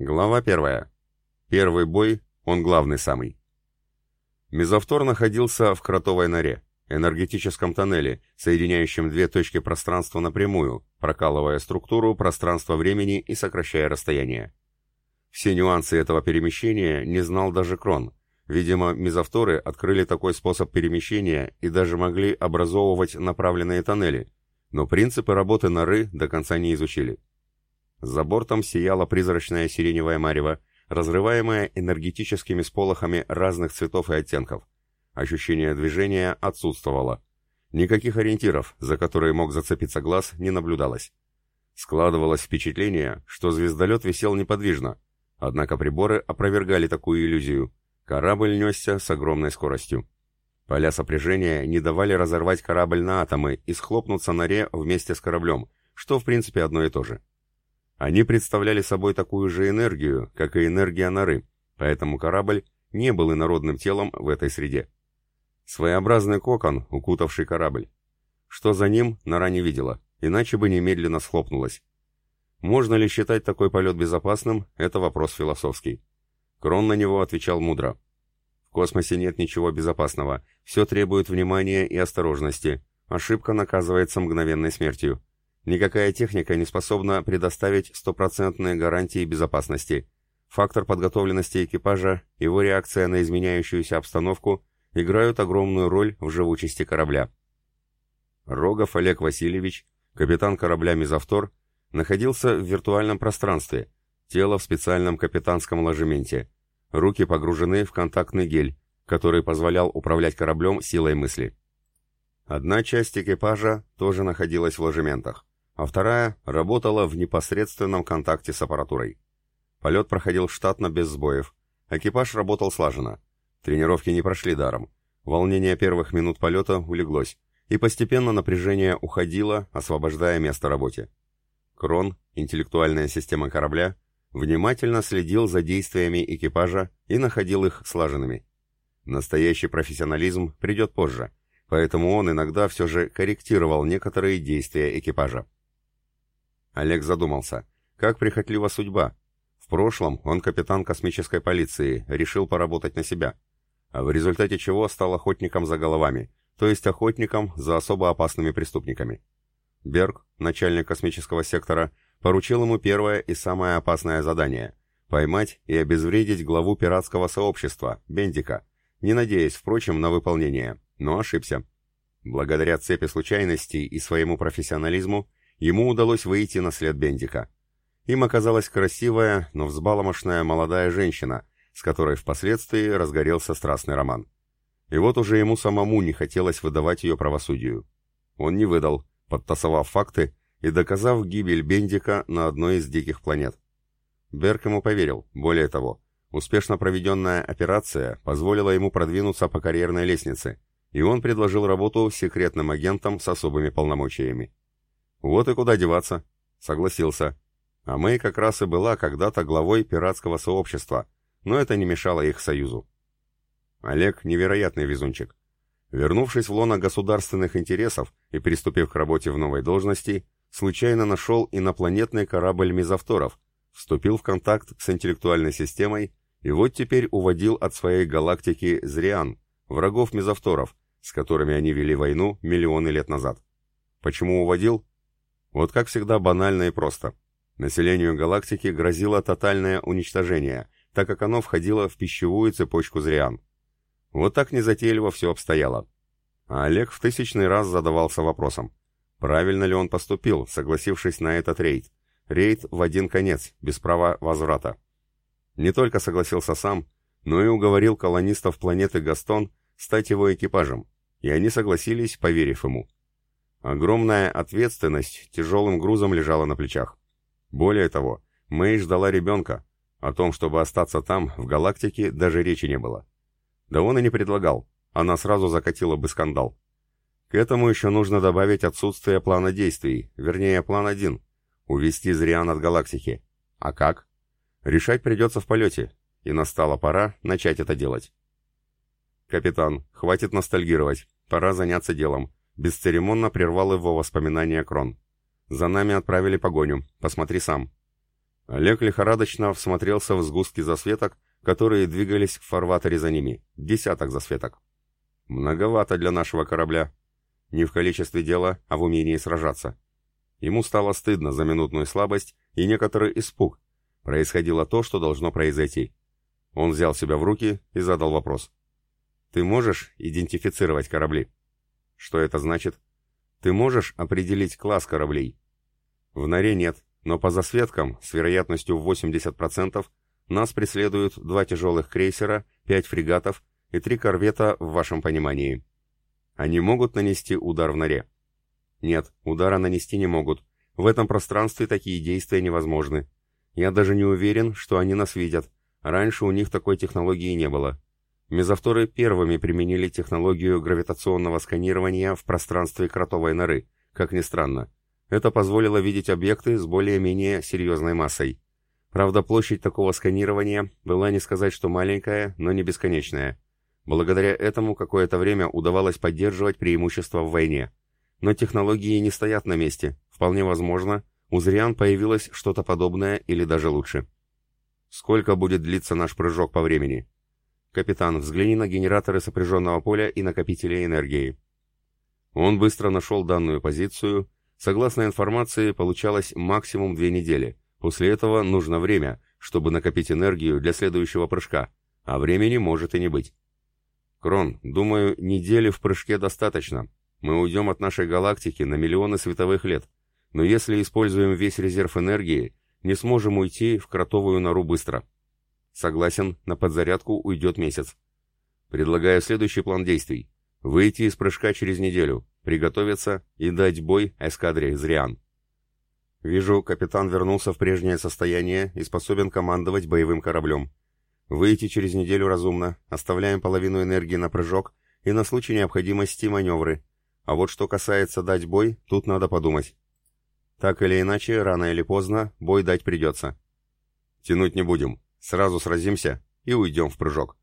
Глава первая. Первый бой, он главный самый. Мезовтор находился в кротовой норе, энергетическом тоннеле, соединяющем две точки пространства напрямую, прокалывая структуру пространства-времени и сокращая расстояние. Все нюансы этого перемещения не знал даже Крон. Видимо, мезовторы открыли такой способ перемещения и даже могли образовывать направленные тоннели, но принципы работы норы до конца не изучили. За бортом сияла призрачная сиреневая марево, разрываемая энергетическими сполохами разных цветов и оттенков. Ощущение движения отсутствовало. Никаких ориентиров, за которые мог зацепиться глаз, не наблюдалось. Складывалось впечатление, что звездолет висел неподвижно, однако приборы опровергали такую иллюзию. Корабль несся с огромной скоростью. Поля сопряжения не давали разорвать корабль на атомы и схлопнуться на ре вместе с кораблем, что в принципе одно и то же. Они представляли собой такую же энергию, как и энергия норы, поэтому корабль не был инородным телом в этой среде. Своеобразный кокон, укутавший корабль. Что за ним, нора не видела, иначе бы немедленно схлопнулась. Можно ли считать такой полет безопасным, это вопрос философский. Крон на него отвечал мудро. В космосе нет ничего безопасного, все требует внимания и осторожности, ошибка наказывается мгновенной смертью. Никакая техника не способна предоставить стопроцентные гарантии безопасности. Фактор подготовленности экипажа, его реакция на изменяющуюся обстановку играют огромную роль в живучести корабля. Рогов Олег Васильевич, капитан корабля «Мизавтор», находился в виртуальном пространстве, тело в специальном капитанском ложементе, руки погружены в контактный гель, который позволял управлять кораблем силой мысли. Одна часть экипажа тоже находилась в ложементах а вторая работала в непосредственном контакте с аппаратурой. Полет проходил штатно без сбоев. Экипаж работал слаженно. Тренировки не прошли даром. Волнение первых минут полета улеглось, и постепенно напряжение уходило, освобождая место работе. Крон, интеллектуальная система корабля, внимательно следил за действиями экипажа и находил их слаженными. Настоящий профессионализм придет позже, поэтому он иногда все же корректировал некоторые действия экипажа. Олег задумался. Как прихотлива судьба. В прошлом он капитан космической полиции, решил поработать на себя. А в результате чего стал охотником за головами, то есть охотником за особо опасными преступниками. Берг, начальник космического сектора, поручил ему первое и самое опасное задание – поймать и обезвредить главу пиратского сообщества, Бендика, не надеясь, впрочем, на выполнение, но ошибся. Благодаря цепи случайностей и своему профессионализму ему удалось выйти на след Бендика. Им оказалась красивая, но взбаломошная молодая женщина, с которой впоследствии разгорелся страстный роман. И вот уже ему самому не хотелось выдавать ее правосудию. Он не выдал, подтасовав факты и доказав гибель Бендика на одной из диких планет. Берг ему поверил, более того, успешно проведенная операция позволила ему продвинуться по карьерной лестнице, и он предложил работу секретным агентом с особыми полномочиями. Вот и куда деваться. Согласился. А Мэй как раз и была когда-то главой пиратского сообщества, но это не мешало их союзу. Олег невероятный везунчик. Вернувшись в лоно государственных интересов и приступив к работе в новой должности, случайно нашел инопланетный корабль мезовторов, вступил в контакт с интеллектуальной системой и вот теперь уводил от своей галактики Зриан, врагов мезовторов, с которыми они вели войну миллионы лет назад. Почему уводил? Вот как всегда банально и просто. Населению галактики грозило тотальное уничтожение, так как оно входило в пищевую цепочку зриан. Вот так незатейливо все обстояло. А Олег в тысячный раз задавался вопросом, правильно ли он поступил, согласившись на этот рейд. Рейд в один конец, без права возврата. Не только согласился сам, но и уговорил колонистов планеты Гастон стать его экипажем, и они согласились, поверив ему. Огромная ответственность тяжелым грузом лежала на плечах. Более того, Мэй ждала ребенка. О том, чтобы остаться там, в галактике, даже речи не было. Да он и не предлагал. Она сразу закатила бы скандал. К этому еще нужно добавить отсутствие плана действий, вернее, план один — увести Зриан от галактики. А как? Решать придется в полете, и настала пора начать это делать. «Капитан, хватит ностальгировать, пора заняться делом», Бесцеремонно прервал его воспоминания Крон. «За нами отправили погоню. Посмотри сам». Олег лихорадочно всмотрелся в сгустки засветок, которые двигались в фарватере за ними. Десяток засветок. Многовато для нашего корабля. Не в количестве дела, а в умении сражаться. Ему стало стыдно за минутную слабость и некоторый испуг. Происходило то, что должно произойти. Он взял себя в руки и задал вопрос. «Ты можешь идентифицировать корабли?» «Что это значит?» «Ты можешь определить класс кораблей?» «В норе нет, но по засветкам, с вероятностью в 80%, нас преследуют два тяжелых крейсера, пять фрегатов и три корвета в вашем понимании. Они могут нанести удар в норе?» «Нет, удара нанести не могут. В этом пространстве такие действия невозможны. Я даже не уверен, что они нас видят. Раньше у них такой технологии не было. Мезовторы первыми применили технологию гравитационного сканирования в пространстве кротовой норы, как ни странно. Это позволило видеть объекты с более-менее серьезной массой. Правда, площадь такого сканирования была не сказать, что маленькая, но не бесконечная. Благодаря этому какое-то время удавалось поддерживать преимущество в войне. Но технологии не стоят на месте. Вполне возможно, у Зриан появилось что-то подобное или даже лучше. Сколько будет длиться наш прыжок по времени? Капитан, взгляни на генераторы сопряженного поля и накопители энергии. Он быстро нашел данную позицию. Согласно информации, получалось максимум две недели. После этого нужно время, чтобы накопить энергию для следующего прыжка, а времени может и не быть. Крон, думаю, недели в прыжке достаточно. Мы уйдем от нашей галактики на миллионы световых лет но если используем весь резерв энергии, не сможем уйти в кротовую нору быстро. Согласен, на подзарядку уйдет месяц. Предлагаю следующий план действий. Выйти из прыжка через неделю, приготовиться и дать бой эскадре Зриан. Вижу, капитан вернулся в прежнее состояние и способен командовать боевым кораблем. Выйти через неделю разумно, оставляем половину энергии на прыжок и на случай необходимости маневры. А вот что касается дать бой, тут надо подумать. Так или иначе, рано или поздно, бой дать придется. Тянуть не будем. Сразу сразимся и уйдем в прыжок.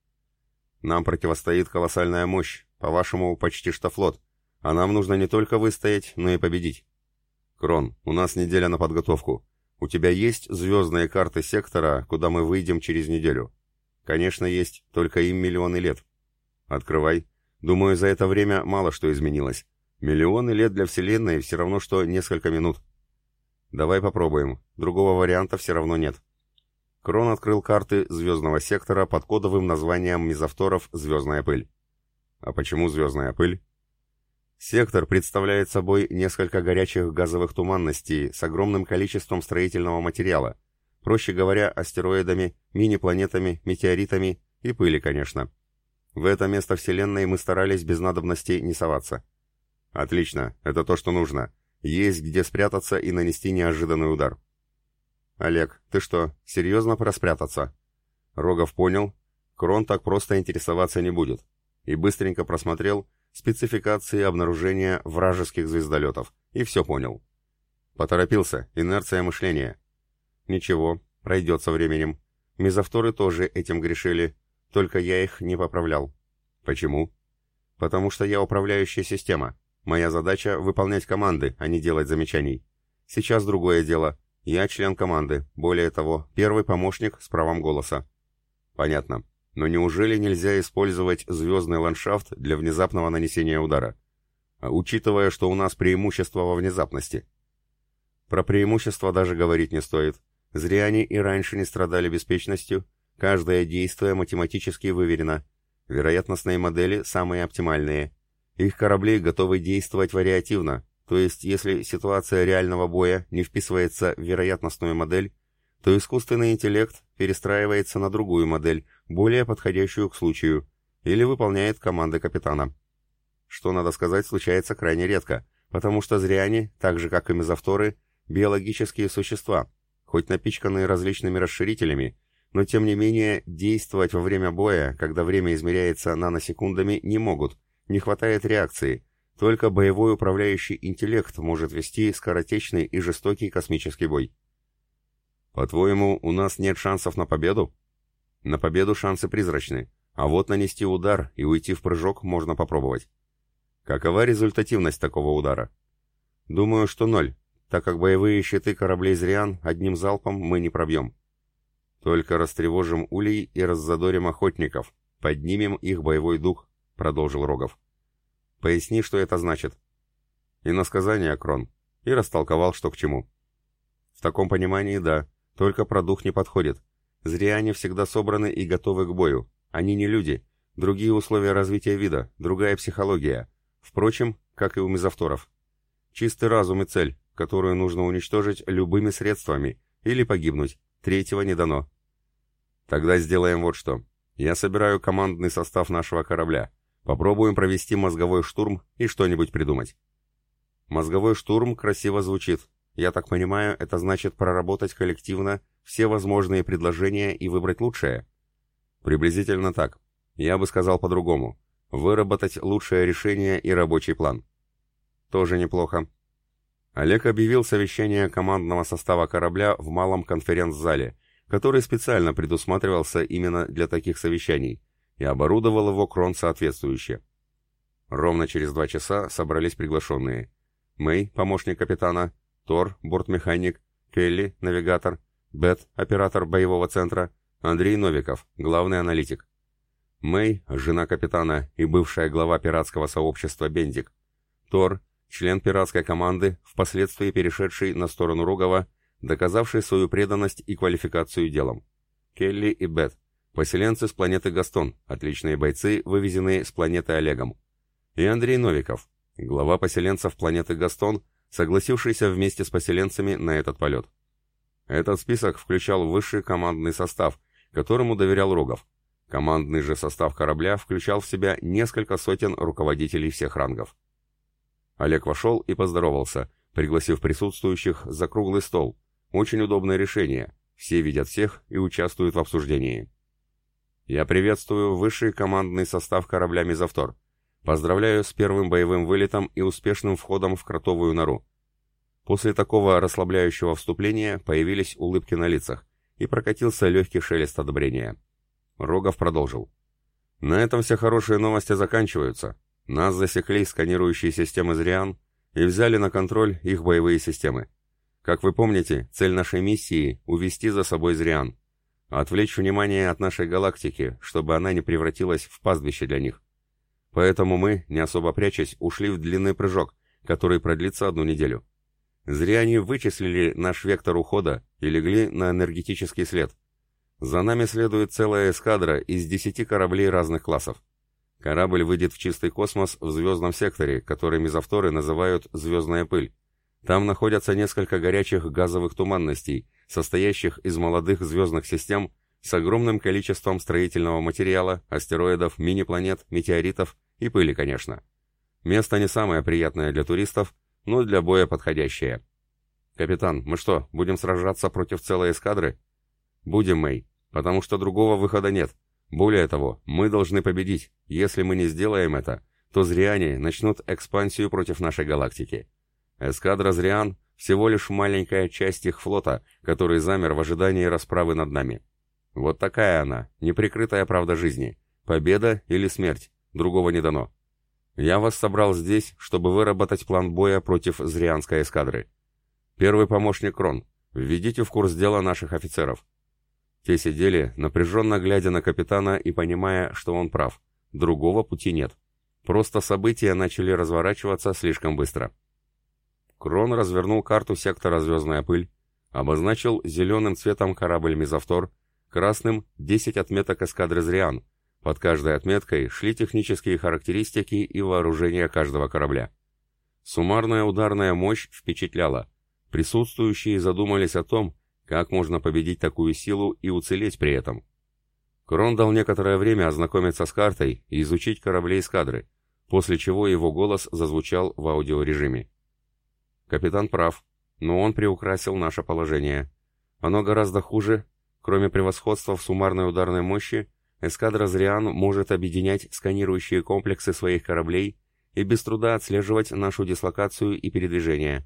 Нам противостоит колоссальная мощь, по-вашему, почти что флот, а нам нужно не только выстоять, но и победить. Крон, у нас неделя на подготовку. У тебя есть звездные карты сектора, куда мы выйдем через неделю? Конечно, есть, только им миллионы лет. Открывай. Думаю, за это время мало что изменилось. Миллионы лет для Вселенной все равно, что несколько минут. Давай попробуем. Другого варианта все равно нет. Крон открыл карты звездного сектора под кодовым названием мезовторов «Звездная пыль». А почему «Звездная пыль»? Сектор представляет собой несколько горячих газовых туманностей с огромным количеством строительного материала, проще говоря, астероидами, мини-планетами, метеоритами и пыли, конечно. В это место Вселенной мы старались без надобности не соваться. Отлично, это то, что нужно. Есть где спрятаться и нанести неожиданный удар. «Олег, ты что, серьезно проспрятаться?» Рогов понял, Крон так просто интересоваться не будет, и быстренько просмотрел спецификации обнаружения вражеских звездолетов, и все понял. Поторопился, инерция мышления. Ничего, пройдет со временем. Мезовторы тоже этим грешили, только я их не поправлял. Почему? Потому что я управляющая система, Моя задача — выполнять команды, а не делать замечаний. Сейчас другое дело. Я член команды, более того, первый помощник с правом голоса. Понятно. Но неужели нельзя использовать звездный ландшафт для внезапного нанесения удара? А учитывая, что у нас преимущество во внезапности. Про преимущество даже говорить не стоит. Зря они и раньше не страдали беспечностью. Каждое действие математически выверено. Вероятностные модели самые оптимальные. Их корабли готовы действовать вариативно, то есть если ситуация реального боя не вписывается в вероятностную модель, то искусственный интеллект перестраивается на другую модель, более подходящую к случаю, или выполняет команды капитана. Что, надо сказать, случается крайне редко, потому что зряне, так же как и мезовторы, биологические существа, хоть напичканные различными расширителями, но тем не менее действовать во время боя, когда время измеряется наносекундами, не могут, не хватает реакции. Только боевой управляющий интеллект может вести скоротечный и жестокий космический бой. По-твоему, у нас нет шансов на победу? На победу шансы призрачны, а вот нанести удар и уйти в прыжок можно попробовать. Какова результативность такого удара? Думаю, что ноль, так как боевые щиты кораблей «Зриан» одним залпом мы не пробьем. Только растревожим улей и раззадорим охотников, поднимем их боевой дух, продолжил Рогов. Поясни, что это значит. И на сказание, Крон, и растолковал, что к чему. В таком понимании, да, только про дух не подходит. Зриане всегда собраны и готовы к бою. Они не люди, другие условия развития вида, другая психология. Впрочем, как и у мезовторов. Чистый разум и цель, которую нужно уничтожить любыми средствами или погибнуть. Третьего не дано. Тогда сделаем вот что. Я собираю командный состав нашего корабля. Попробуем провести мозговой штурм и что-нибудь придумать. Мозговой штурм красиво звучит. Я так понимаю, это значит проработать коллективно все возможные предложения и выбрать лучшее? Приблизительно так. Я бы сказал по-другому. Выработать лучшее решение и рабочий план. Тоже неплохо. Олег объявил совещание командного состава корабля в малом конференц-зале, который специально предусматривался именно для таких совещаний, и оборудовал его крон соответствующе. Ровно через два часа собрались приглашенные. Мэй, помощник капитана, Тор, бортмеханик, Келли, навигатор, Бет, оператор боевого центра, Андрей Новиков, главный аналитик. Мэй, жена капитана и бывшая глава пиратского сообщества Бендик. Тор, член пиратской команды, впоследствии перешедший на сторону Рогова, доказавший свою преданность и квалификацию делом. Келли и Бет, поселенцы с планеты Гастон, отличные бойцы, вывезенные с планеты Олегом. И Андрей Новиков, глава поселенцев планеты Гастон, согласившийся вместе с поселенцами на этот полет. Этот список включал высший командный состав, которому доверял Рогов. Командный же состав корабля включал в себя несколько сотен руководителей всех рангов. Олег вошел и поздоровался, пригласив присутствующих за круглый стол. Очень удобное решение. Все видят всех и участвуют в обсуждении. Я приветствую высший командный состав корабля «Мезовтор». Поздравляю с первым боевым вылетом и успешным входом в кротовую нору. После такого расслабляющего вступления появились улыбки на лицах, и прокатился легкий шелест одобрения. Рогов продолжил. «На этом все хорошие новости заканчиваются. Нас засекли сканирующие системы «Зриан» и взяли на контроль их боевые системы. Как вы помните, цель нашей миссии — увести за собой «Зриан», отвлечь внимание от нашей галактики, чтобы она не превратилась в пастбище для них. Поэтому мы, не особо прячась, ушли в длинный прыжок, который продлится одну неделю. Зря они вычислили наш вектор ухода и легли на энергетический след. За нами следует целая эскадра из десяти кораблей разных классов. Корабль выйдет в чистый космос в звездном секторе, который мезовторы называют «звездная пыль». Там находятся несколько горячих газовых туманностей, состоящих из молодых звездных систем с огромным количеством строительного материала, астероидов, мини-планет, метеоритов и пыли, конечно. Место не самое приятное для туристов, но для боя подходящее. «Капитан, мы что, будем сражаться против целой эскадры?» «Будем, Мэй, потому что другого выхода нет. Более того, мы должны победить. Если мы не сделаем это, то зриане начнут экспансию против нашей галактики. Эскадра зриан — всего лишь маленькая часть их флота, который замер в ожидании расправы над нами. Вот такая она, неприкрытая правда жизни. Победа или смерть, другого не дано. Я вас собрал здесь, чтобы выработать план боя против Зрианской эскадры. Первый помощник Крон, введите в курс дела наших офицеров. Те сидели, напряженно глядя на капитана и понимая, что он прав. Другого пути нет. Просто события начали разворачиваться слишком быстро. Крон развернул карту сектора «Звездная пыль», обозначил зеленым цветом корабль «Мезовтор», красным — 10 отметок эскадры «Зриан», под каждой отметкой шли технические характеристики и вооружение каждого корабля. Суммарная ударная мощь впечатляла. Присутствующие задумались о том, как можно победить такую силу и уцелеть при этом. Крон дал некоторое время ознакомиться с картой и изучить корабли эскадры, после чего его голос зазвучал в аудиорежиме. Капитан прав, но он приукрасил наше положение. Оно гораздо хуже, кроме превосходства в суммарной ударной мощи, эскадра «Зриан» может объединять сканирующие комплексы своих кораблей и без труда отслеживать нашу дислокацию и передвижение.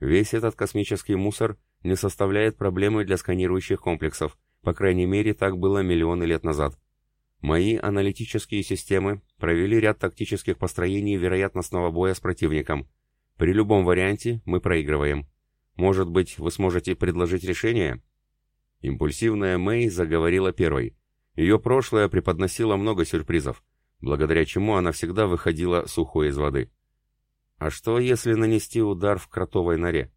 Весь этот космический мусор не составляет проблемы для сканирующих комплексов, по крайней мере так было миллионы лет назад. Мои аналитические системы провели ряд тактических построений вероятностного боя с противником. При любом варианте мы проигрываем. Может быть, вы сможете предложить решение?» Импульсивная Мэй заговорила первой. Ее прошлое преподносило много сюрпризов, благодаря чему она всегда выходила сухой из воды. А что, если нанести удар в кротовой норе?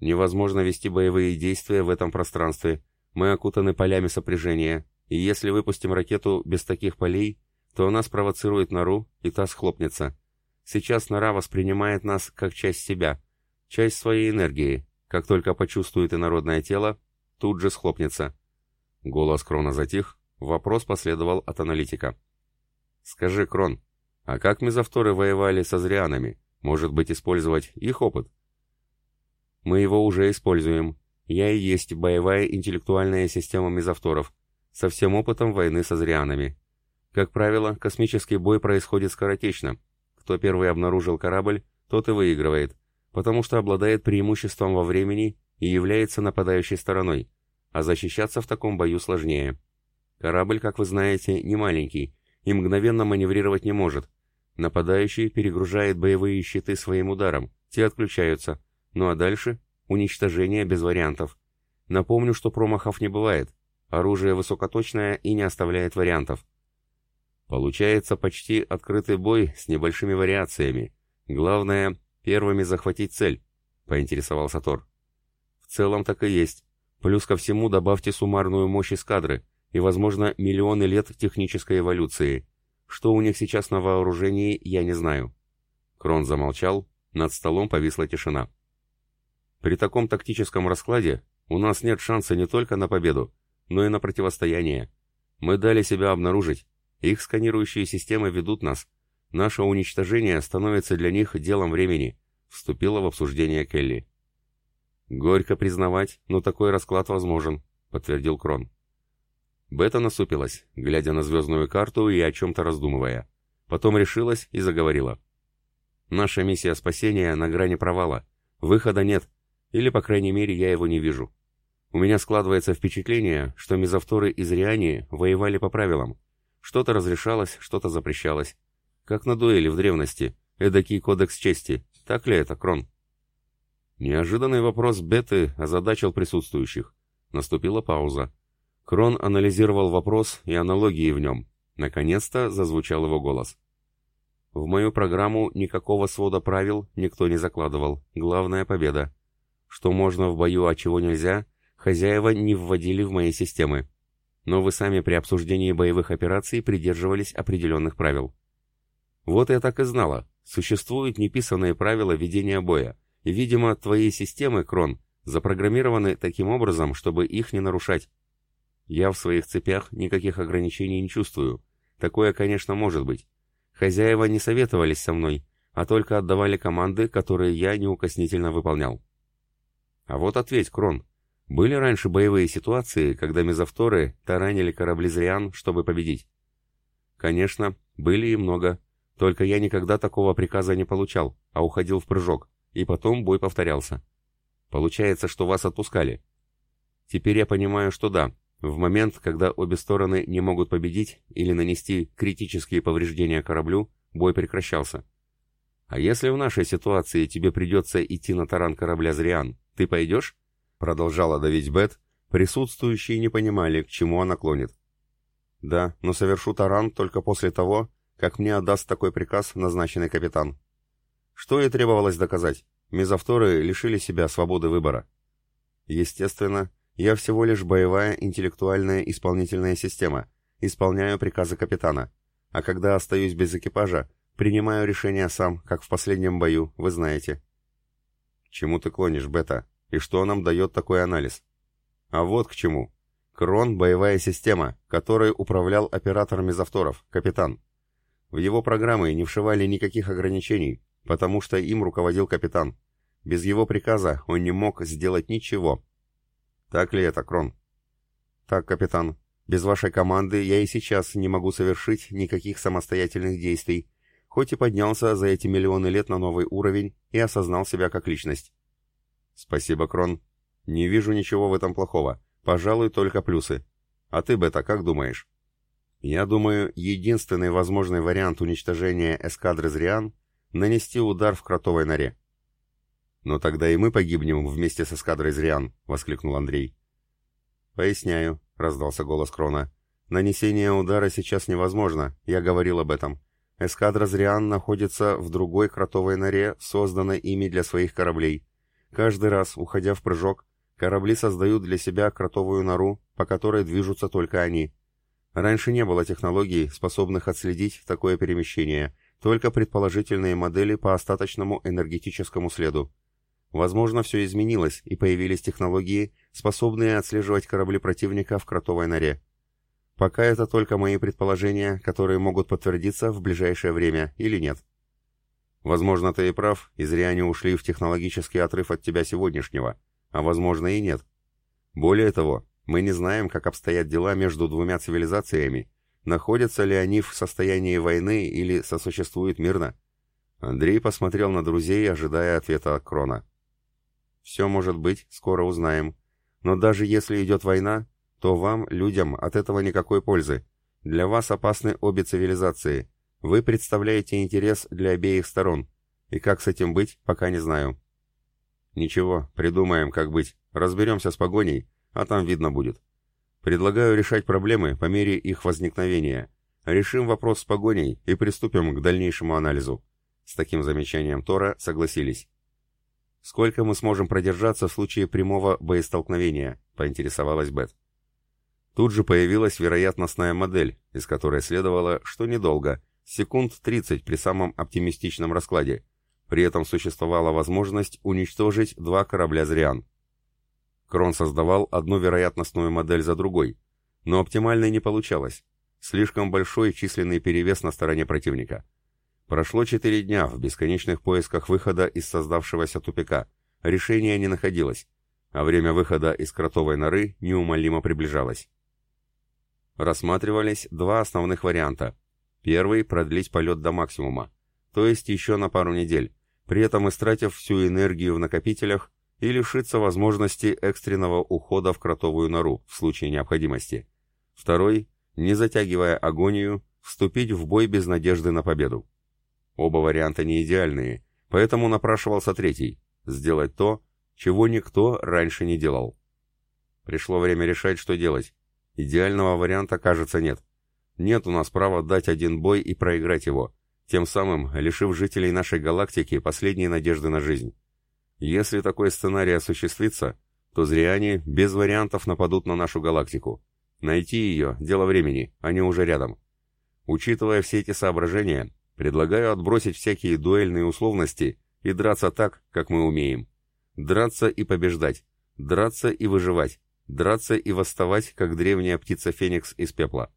Невозможно вести боевые действия в этом пространстве. Мы окутаны полями сопряжения, и если выпустим ракету без таких полей, то она спровоцирует нору, и та схлопнется. Сейчас нора воспринимает нас как часть себя, часть своей энергии. Как только почувствует инородное тело, тут же схлопнется. Голос Крона затих, вопрос последовал от аналитика. «Скажи, Крон, а как мезовторы воевали со зрианами? Может быть, использовать их опыт?» «Мы его уже используем. Я и есть боевая интеллектуальная система мезовторов, со всем опытом войны со зрианами. Как правило, космический бой происходит скоротечно. Кто первый обнаружил корабль, тот и выигрывает, потому что обладает преимуществом во времени и является нападающей стороной, а защищаться в таком бою сложнее. Корабль, как вы знаете, не маленький и мгновенно маневрировать не может. Нападающий перегружает боевые щиты своим ударом, те отключаются, ну а дальше уничтожение без вариантов. Напомню, что промахов не бывает, оружие высокоточное и не оставляет вариантов. Получается почти открытый бой с небольшими вариациями. Главное, первыми захватить цель, поинтересовался Тор. В целом так и есть. Плюс ко всему добавьте суммарную мощь эскадры и, возможно, миллионы лет технической эволюции. Что у них сейчас на вооружении, я не знаю. Крон замолчал, над столом повисла тишина. При таком тактическом раскладе у нас нет шанса не только на победу, но и на противостояние. Мы дали себя обнаружить. Их сканирующие системы ведут нас. Наше уничтожение становится для них делом времени, вступила в обсуждение Келли. «Горько признавать, но такой расклад возможен», — подтвердил Крон. Бета насупилась, глядя на звездную карту и о чем-то раздумывая. Потом решилась и заговорила. «Наша миссия спасения на грани провала. Выхода нет, или, по крайней мере, я его не вижу. У меня складывается впечатление, что мезовторы из Риани воевали по правилам. Что-то разрешалось, что-то запрещалось. Как на дуэли в древности, эдакий кодекс чести. Так ли это, Крон?» Неожиданный вопрос Беты озадачил присутствующих. Наступила пауза. Крон анализировал вопрос и аналогии в нем. Наконец-то зазвучал его голос. В мою программу никакого свода правил никто не закладывал. Главная победа. Что можно в бою, а чего нельзя, хозяева не вводили в мои системы. Но вы сами при обсуждении боевых операций придерживались определенных правил. Вот я так и знала. Существуют неписанные правила ведения боя, видимо, твои системы, Крон, запрограммированы таким образом, чтобы их не нарушать. Я в своих цепях никаких ограничений не чувствую. Такое, конечно, может быть. Хозяева не советовались со мной, а только отдавали команды, которые я неукоснительно выполнял. А вот ответь, Крон. Были раньше боевые ситуации, когда мезовторы таранили корабли Зриан, чтобы победить? Конечно, были и много. Только я никогда такого приказа не получал, а уходил в прыжок и потом бой повторялся. Получается, что вас отпускали. Теперь я понимаю, что да, в момент, когда обе стороны не могут победить или нанести критические повреждения кораблю, бой прекращался. А если в нашей ситуации тебе придется идти на таран корабля «Зриан», ты пойдешь? Продолжала давить Бет, присутствующие не понимали, к чему она клонит. Да, но совершу таран только после того, как мне отдаст такой приказ назначенный капитан. Что и требовалось доказать. Мезовторы лишили себя свободы выбора. Естественно, я всего лишь боевая интеллектуальная исполнительная система, исполняю приказы капитана, а когда остаюсь без экипажа, принимаю решения сам, как в последнем бою, вы знаете. Чему ты клонишь, Бета? И что нам дает такой анализ? А вот к чему. Крон — боевая система, которой управлял оператор мезовторов, капитан. В его программы не вшивали никаких ограничений, потому что им руководил капитан. Без его приказа он не мог сделать ничего. Так ли это, Крон? Так, капитан. Без вашей команды я и сейчас не могу совершить никаких самостоятельных действий, хоть и поднялся за эти миллионы лет на новый уровень и осознал себя как личность. Спасибо, Крон. Не вижу ничего в этом плохого. Пожалуй, только плюсы. А ты, Бета, как думаешь? Я думаю, единственный возможный вариант уничтожения эскадры Зриан — нанести удар в кротовой норе. «Но тогда и мы погибнем вместе с эскадрой Зриан», — воскликнул Андрей. «Поясняю», — раздался голос Крона. «Нанесение удара сейчас невозможно, я говорил об этом. Эскадра Зриан находится в другой кротовой норе, созданной ими для своих кораблей. Каждый раз, уходя в прыжок, корабли создают для себя кротовую нору, по которой движутся только они. Раньше не было технологий, способных отследить такое перемещение, только предположительные модели по остаточному энергетическому следу. Возможно, все изменилось, и появились технологии, способные отслеживать корабли противника в кротовой норе. Пока это только мои предположения, которые могут подтвердиться в ближайшее время или нет. Возможно, ты и прав, и зря они ушли в технологический отрыв от тебя сегодняшнего, а возможно и нет. Более того, мы не знаем, как обстоят дела между двумя цивилизациями, находятся ли они в состоянии войны или сосуществуют мирно. Андрей посмотрел на друзей, ожидая ответа от Крона. Все может быть, скоро узнаем. Но даже если идет война, то вам, людям, от этого никакой пользы. Для вас опасны обе цивилизации. Вы представляете интерес для обеих сторон. И как с этим быть, пока не знаю. Ничего, придумаем, как быть. Разберемся с погоней, а там видно будет. Предлагаю решать проблемы по мере их возникновения. Решим вопрос с погоней и приступим к дальнейшему анализу. С таким замечанием Тора согласились. «Сколько мы сможем продержаться в случае прямого боестолкновения?» — поинтересовалась Бет. Тут же появилась вероятностная модель, из которой следовало, что недолго, секунд 30 при самом оптимистичном раскладе. При этом существовала возможность уничтожить два корабля «Зриан». Крон создавал одну вероятностную модель за другой, но оптимальной не получалось. Слишком большой численный перевес на стороне противника. Прошло четыре дня в бесконечных поисках выхода из создавшегося тупика. Решения не находилось, а время выхода из кротовой норы неумолимо приближалось. Рассматривались два основных варианта. Первый – продлить полет до максимума, то есть еще на пару недель, при этом истратив всю энергию в накопителях и лишиться возможности экстренного ухода в кротовую нору в случае необходимости. Второй – не затягивая агонию, вступить в бой без надежды на победу. Оба варианта не идеальные, поэтому напрашивался третий – сделать то, чего никто раньше не делал. Пришло время решать, что делать. Идеального варианта, кажется, нет. Нет у нас права дать один бой и проиграть его, тем самым лишив жителей нашей галактики последней надежды на жизнь. Если такой сценарий осуществится, то зряне без вариантов нападут на нашу галактику. Найти ее – дело времени, они уже рядом. Учитывая все эти соображения, Предлагаю отбросить всякие дуэльные условности и драться так, как мы умеем. Драться и побеждать. Драться и выживать. Драться и восставать, как древняя птица Феникс из пепла.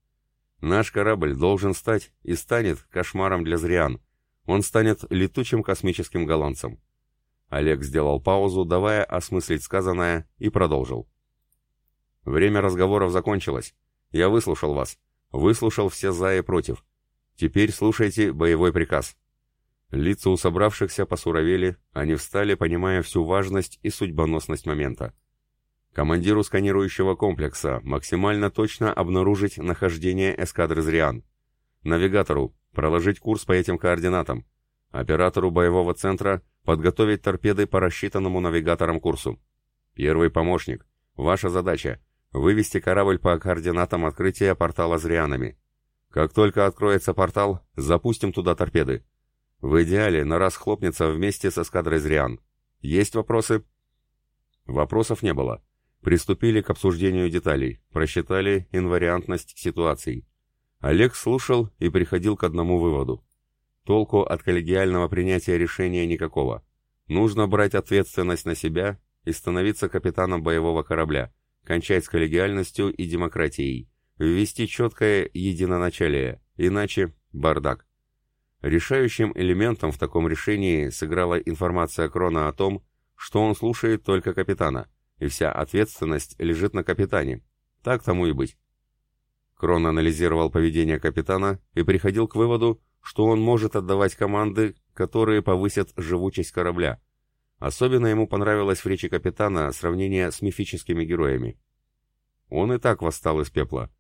Наш корабль должен стать и станет кошмаром для зриан. Он станет летучим космическим голландцем. Олег сделал паузу, давая осмыслить сказанное, и продолжил. Время разговоров закончилось. Я выслушал вас. Выслушал все за и против. Теперь слушайте боевой приказ. Лица у собравшихся посуровели, они встали, понимая всю важность и судьбоносность момента. Командиру сканирующего комплекса максимально точно обнаружить нахождение эскадры «Зриан». Навигатору проложить курс по этим координатам. Оператору боевого центра подготовить торпеды по рассчитанному навигатором курсу. Первый помощник. Ваша задача – вывести корабль по координатам открытия портала «Зрианами». Как только откроется портал, запустим туда торпеды. В идеале на раз хлопнется вместе с эскадрой Зриан. Есть вопросы? Вопросов не было. Приступили к обсуждению деталей, просчитали инвариантность ситуаций. Олег слушал и приходил к одному выводу. Толку от коллегиального принятия решения никакого. Нужно брать ответственность на себя и становиться капитаном боевого корабля, кончать с коллегиальностью и демократией. Ввести четкое единоначалие, иначе бардак. Решающим элементом в таком решении сыграла информация Крона о том, что он слушает только капитана, и вся ответственность лежит на капитане. Так тому и быть. Крон анализировал поведение капитана и приходил к выводу, что он может отдавать команды, которые повысят живучесть корабля. Особенно ему понравилось в речи капитана сравнение с мифическими героями. Он и так восстал из пепла,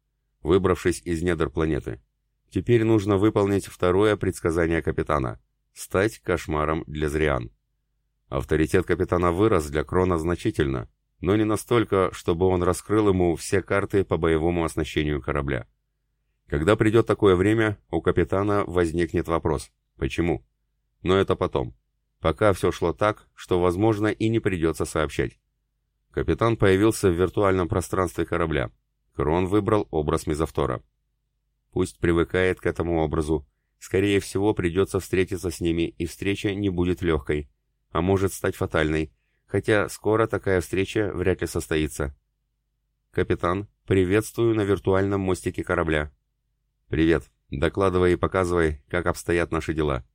выбравшись из недр планеты. Теперь нужно выполнить второе предсказание капитана — стать кошмаром для зриан. Авторитет капитана вырос для Крона значительно, но не настолько, чтобы он раскрыл ему все карты по боевому оснащению корабля. Когда придет такое время, у капитана возникнет вопрос «Почему?». Но это потом. Пока все шло так, что, возможно, и не придется сообщать. Капитан появился в виртуальном пространстве корабля. Крон выбрал образ мезовтора. Пусть привыкает к этому образу. Скорее всего, придется встретиться с ними, и встреча не будет легкой, а может стать фатальной, хотя скоро такая встреча вряд ли состоится. «Капитан, приветствую на виртуальном мостике корабля». «Привет. Докладывай и показывай, как обстоят наши дела».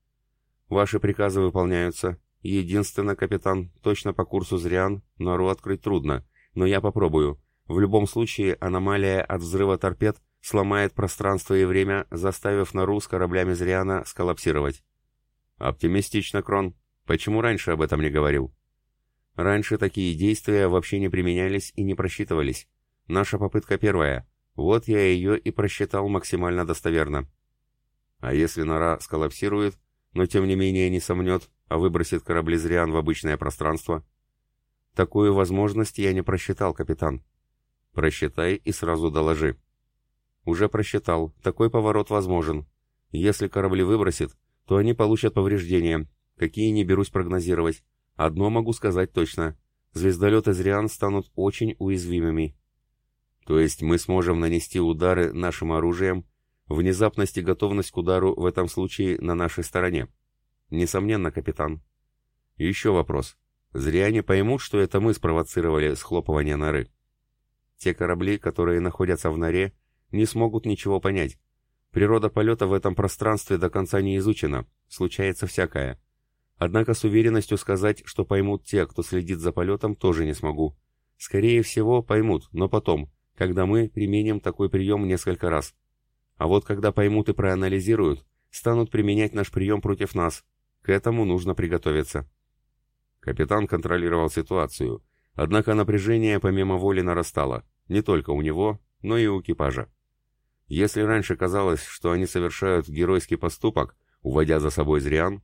«Ваши приказы выполняются. Единственно, капитан, точно по курсу Зриан, нору открыть трудно, но я попробую. В любом случае, аномалия от взрыва торпед сломает пространство и время, заставив нору с кораблями Зриана сколлапсировать. Оптимистично, Крон. Почему раньше об этом не говорил? Раньше такие действия вообще не применялись и не просчитывались. Наша попытка первая. Вот я ее и просчитал максимально достоверно. А если нора сколлапсирует, но тем не менее не сомнет, а выбросит корабли Зриан в обычное пространство? Такую возможность я не просчитал, капитан. Просчитай и сразу доложи. Уже просчитал, такой поворот возможен. Если корабли выбросит, то они получат повреждения, какие не берусь прогнозировать. Одно могу сказать точно. Звездолеты Зриан станут очень уязвимыми. То есть мы сможем нанести удары нашим оружием, внезапность и готовность к удару в этом случае на нашей стороне. Несомненно, капитан. Еще вопрос. Зряне поймут, что это мы спровоцировали схлопывание норы. Те корабли, которые находятся в норе, не смогут ничего понять. Природа полета в этом пространстве до конца не изучена, случается всякое. Однако с уверенностью сказать, что поймут те, кто следит за полетом, тоже не смогу. Скорее всего, поймут, но потом, когда мы применим такой прием несколько раз. А вот когда поймут и проанализируют, станут применять наш прием против нас. К этому нужно приготовиться. Капитан контролировал ситуацию, однако напряжение помимо воли нарастало, не только у него, но и у экипажа. Если раньше казалось, что они совершают геройский поступок, уводя за собой Зриан,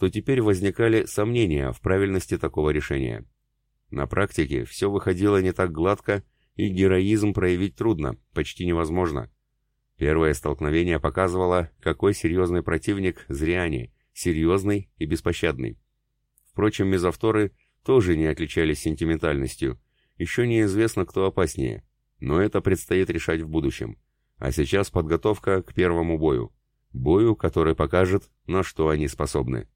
то теперь возникали сомнения в правильности такого решения. На практике все выходило не так гладко, и героизм проявить трудно, почти невозможно. Первое столкновение показывало, какой серьезный противник Зриане, серьезный и беспощадный. Впрочем, мезовторы тоже не отличались сентиментальностью. Еще неизвестно, кто опаснее, но это предстоит решать в будущем. А сейчас подготовка к первому бою. Бою, который покажет, на что они способны.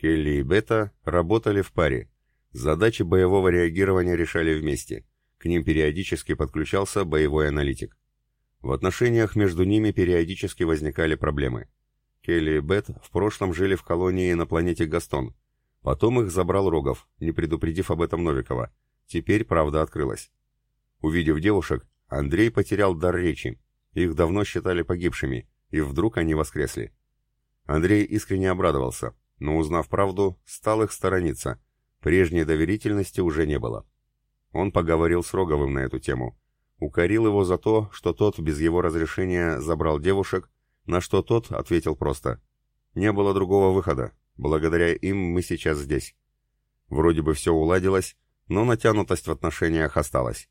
Келли и Бета работали в паре. Задачи боевого реагирования решали вместе. К ним периодически подключался боевой аналитик. В отношениях между ними периодически возникали проблемы. Келли и Бет в прошлом жили в колонии на планете Гастон. Потом их забрал Рогов, не предупредив об этом Новикова. Теперь правда открылась. Увидев девушек, Андрей потерял дар речи. Их давно считали погибшими, и вдруг они воскресли. Андрей искренне обрадовался, но, узнав правду, стал их сторониться. Прежней доверительности уже не было. Он поговорил с Роговым на эту тему. Укорил его за то, что тот без его разрешения забрал девушек, на что тот ответил просто. «Не было другого выхода. Благодаря им мы сейчас здесь». Вроде бы все уладилось, но натянутость в отношениях осталась.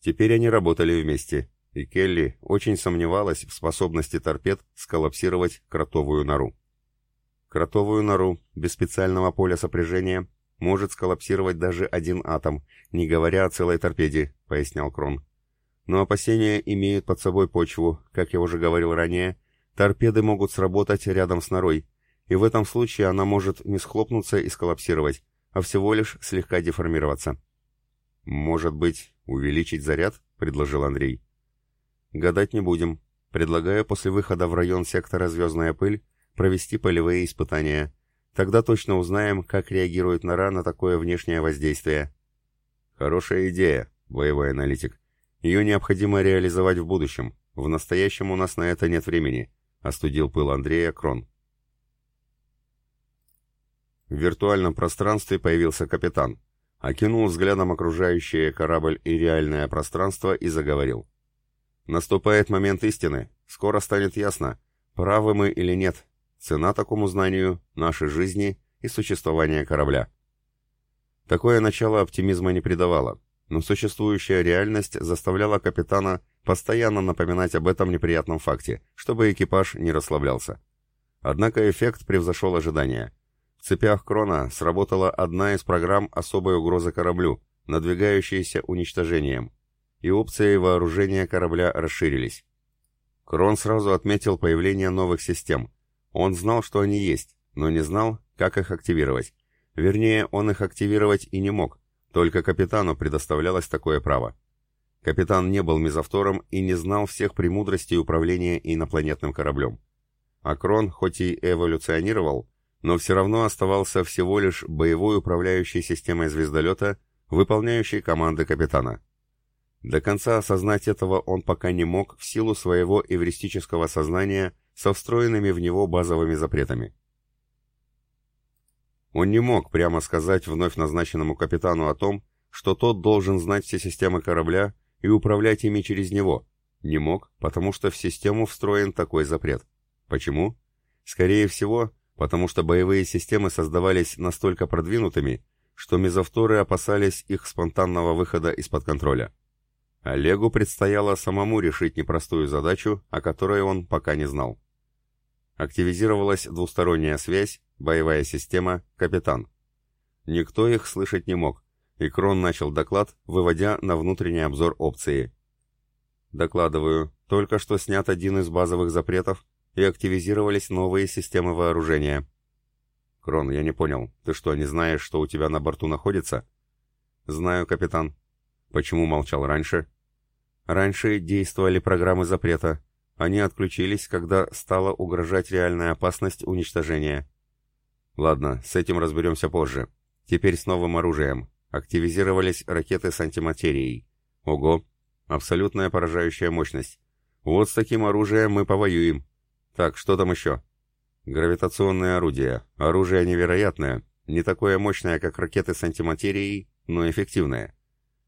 Теперь они работали вместе, и Келли очень сомневалась в способности торпед сколлапсировать кротовую нору. Кротовую нору без специального поля сопряжения может сколлапсировать даже один атом, не говоря о целой торпеде, пояснял Крон. Но опасения имеют под собой почву, как я уже говорил ранее, торпеды могут сработать рядом с норой, и в этом случае она может не схлопнуться и сколлапсировать, а всего лишь слегка деформироваться. «Может быть, увеличить заряд?» — предложил Андрей. «Гадать не будем. Предлагаю после выхода в район сектора «Звездная пыль» провести полевые испытания. Тогда точно узнаем, как реагирует нора на такое внешнее воздействие». «Хорошая идея, боевой аналитик. Ее необходимо реализовать в будущем. В настоящем у нас на это нет времени», — остудил пыл Андрея Крон. В виртуальном пространстве появился капитан окинул взглядом окружающее корабль и реальное пространство и заговорил. «Наступает момент истины. Скоро станет ясно, правы мы или нет. Цена такому знанию — наши жизни и существования корабля. Такое начало оптимизма не придавало, но существующая реальность заставляла капитана постоянно напоминать об этом неприятном факте, чтобы экипаж не расслаблялся. Однако эффект превзошел ожидания. В цепях Крона сработала одна из программ особой угрозы кораблю, надвигающаяся уничтожением, и опции вооружения корабля расширились. Крон сразу отметил появление новых систем. Он знал, что они есть, но не знал, как их активировать. Вернее, он их активировать и не мог, только капитану предоставлялось такое право. Капитан не был мезовтором и не знал всех премудростей управления инопланетным кораблем. Акрон, хоть и эволюционировал, но все равно оставался всего лишь боевой управляющей системой звездолета, выполняющей команды капитана. До конца осознать этого он пока не мог в силу своего эвристического сознания со встроенными в него базовыми запретами. Он не мог прямо сказать вновь назначенному капитану о том, что тот должен знать все системы корабля и управлять ими через него. Не мог, потому что в систему встроен такой запрет. Почему? Скорее всего, потому что боевые системы создавались настолько продвинутыми, что мезовторы опасались их спонтанного выхода из-под контроля. Олегу предстояло самому решить непростую задачу, о которой он пока не знал. Активизировалась двусторонняя связь, боевая система, капитан. Никто их слышать не мог, и Крон начал доклад, выводя на внутренний обзор опции. Докладываю, только что снят один из базовых запретов, и активизировались новые системы вооружения. Крон, я не понял, ты что, не знаешь, что у тебя на борту находится? Знаю, капитан. Почему молчал раньше? Раньше действовали программы запрета. Они отключились, когда стала угрожать реальная опасность уничтожения. Ладно, с этим разберемся позже. Теперь с новым оружием. Активизировались ракеты с антиматерией. Ого, абсолютная поражающая мощность. Вот с таким оружием мы повоюем. Так, что там еще? Гравитационные орудия. Оружие невероятное. Не такое мощное, как ракеты с антиматерией, но эффективное.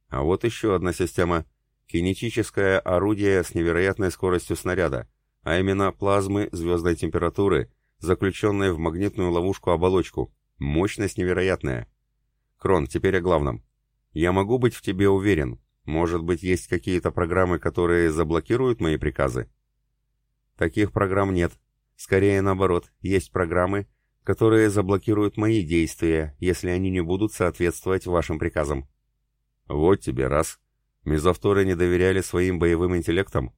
А вот еще одна система. Кинетическое орудие с невероятной скоростью снаряда, а именно плазмы звездной температуры, заключенной в магнитную ловушку оболочку. Мощность невероятная. Крон, теперь о главном. Я могу быть в тебе уверен. Может быть, есть какие-то программы, которые заблокируют мои приказы? Таких программ нет. Скорее наоборот, есть программы, которые заблокируют мои действия, если они не будут соответствовать вашим приказам. Вот тебе раз. Мизавторы не доверяли своим боевым интеллектам?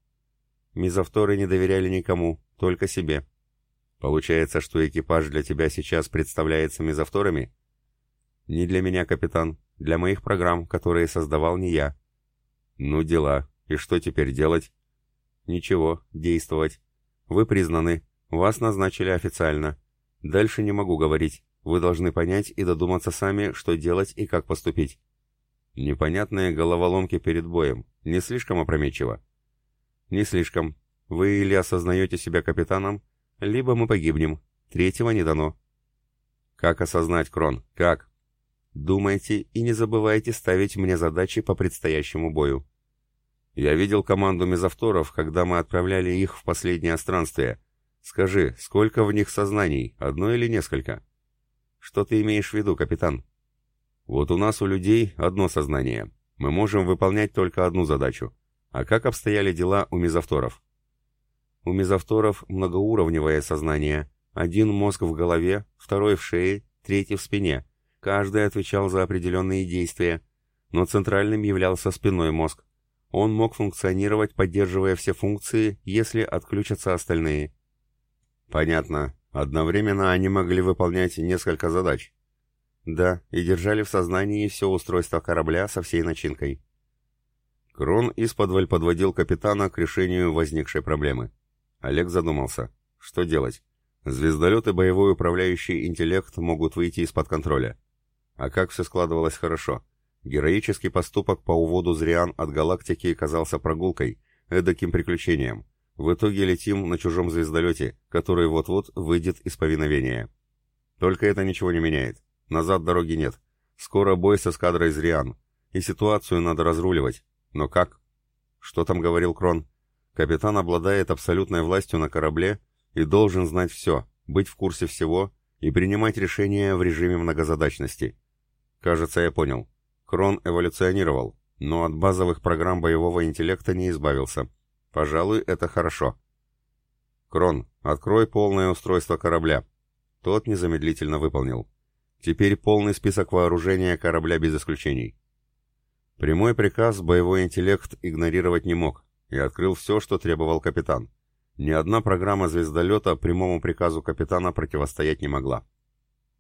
Мизавторы не доверяли никому, только себе. Получается, что экипаж для тебя сейчас представляется мизавторами? Не для меня, капитан, для моих программ, которые создавал не я. Ну дела. И что теперь делать? Ничего, действовать. Вы признаны. Вас назначили официально. Дальше не могу говорить. Вы должны понять и додуматься сами, что делать и как поступить. Непонятные головоломки перед боем. Не слишком опрометчиво? Не слишком. Вы или осознаете себя капитаном, либо мы погибнем. Третьего не дано. Как осознать, Крон? Как? Думайте и не забывайте ставить мне задачи по предстоящему бою. Я видел команду мезовторов, когда мы отправляли их в последнее странствие. Скажи, сколько в них сознаний, одно или несколько? Что ты имеешь в виду, капитан? Вот у нас у людей одно сознание. Мы можем выполнять только одну задачу. А как обстояли дела у мезовторов? У мезовторов многоуровневое сознание. Один мозг в голове, второй в шее, третий в спине. Каждый отвечал за определенные действия, но центральным являлся спинной мозг. Он мог функционировать, поддерживая все функции, если отключатся остальные. Понятно. Одновременно они могли выполнять несколько задач. Да, и держали в сознании все устройство корабля со всей начинкой. Крон из-под подводил капитана к решению возникшей проблемы. Олег задумался. Что делать? Звездолет и боевой управляющий интеллект могут выйти из-под контроля. А как все складывалось хорошо. Героический поступок по уводу Зриан от галактики казался прогулкой, эдаким приключением. В итоге летим на чужом звездолете, который вот-вот выйдет из повиновения. Только это ничего не меняет. Назад дороги нет. Скоро бой с эскадрой Зриан. И ситуацию надо разруливать. Но как? Что там говорил Крон? Капитан обладает абсолютной властью на корабле и должен знать все, быть в курсе всего и принимать решения в режиме многозадачности. Кажется, я понял. Крон эволюционировал, но от базовых программ боевого интеллекта не избавился. Пожалуй, это хорошо. Крон, открой полное устройство корабля. Тот незамедлительно выполнил. Теперь полный список вооружения корабля без исключений. Прямой приказ боевой интеллект игнорировать не мог и открыл все, что требовал капитан. Ни одна программа звездолета прямому приказу капитана противостоять не могла.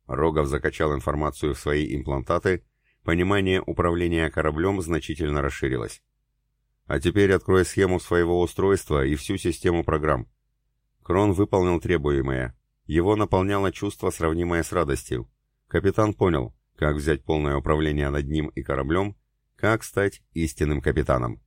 Рогов закачал информацию в свои имплантаты, понимание управления кораблем значительно расширилось. А теперь открой схему своего устройства и всю систему программ. Крон выполнил требуемое. Его наполняло чувство, сравнимое с радостью. Капитан понял, как взять полное управление над ним и кораблем, как стать истинным капитаном.